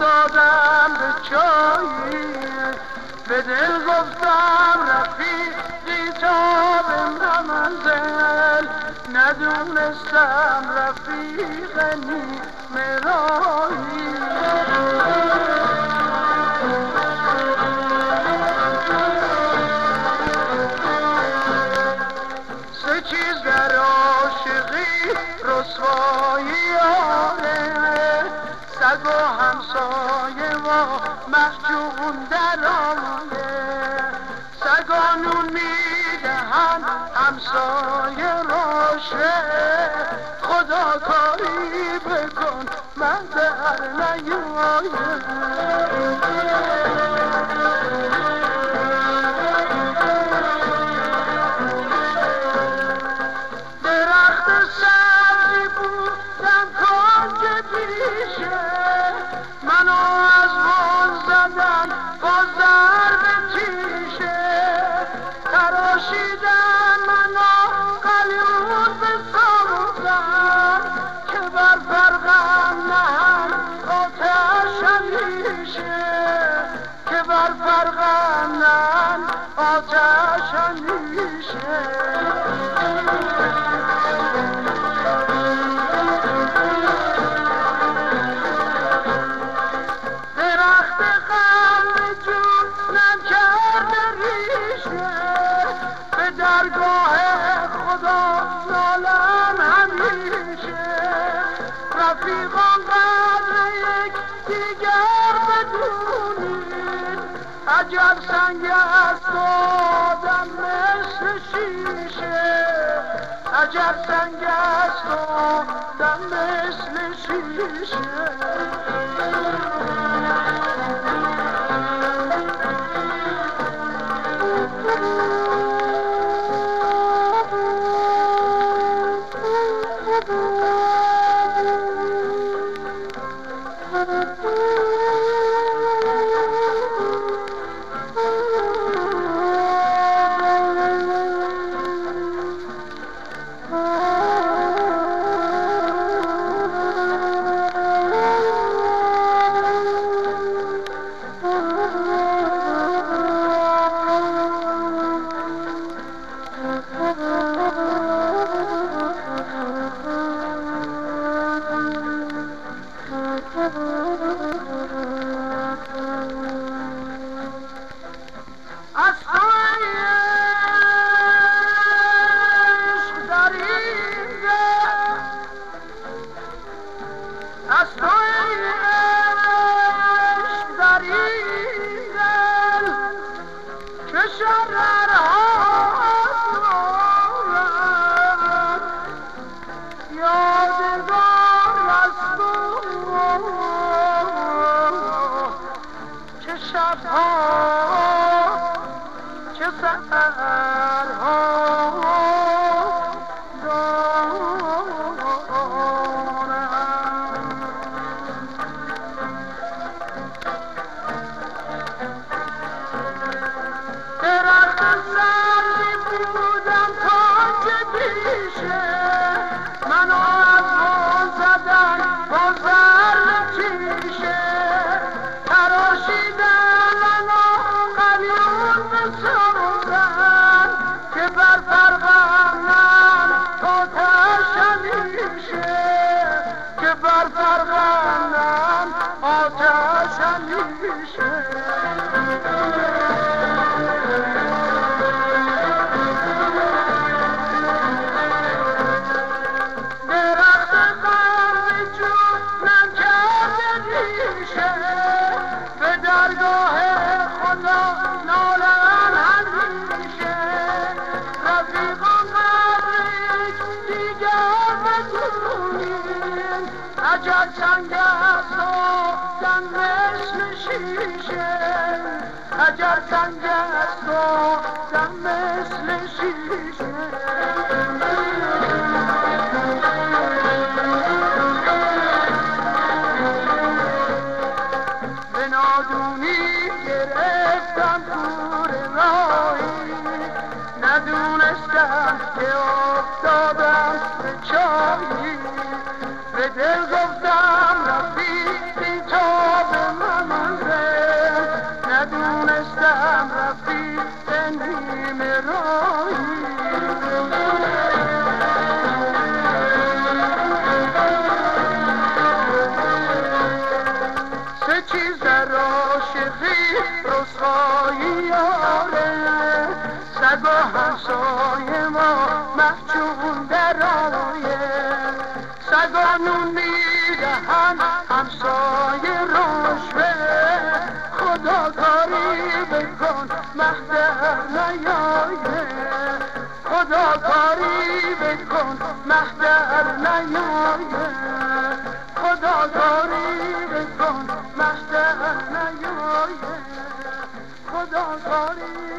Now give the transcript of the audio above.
افتادم به چایی به دل گفتم رفیقی تا به منزل. ندونستم رفیق نیمه سه چیز در عاشقی رسوایی سگ و همسایه و محجون در آیه سگا نون می‌دهن همسایه راشه. خدا کاری بکن من در نیایم اندیشه که بر فرقم نهن آتش اندیشه درخت قلب جونم کرده ریشه به درگاه خدا نالم همیشه. رفیقان عجب سنگ است آدم مثل شیشه عجب سنگ است آدم مثل شیشه. سهرها عجب سنگ است آدم شیشه عجب سنگ است آدم زیبایی آره سگ و همسای ما محجون در آیه. سگ و نون می‌دهن همسای رشوه. خدا کاری بکن مخدر نیایه. خدا کاری بکن مخدر نیایه. خدا کاری I'm.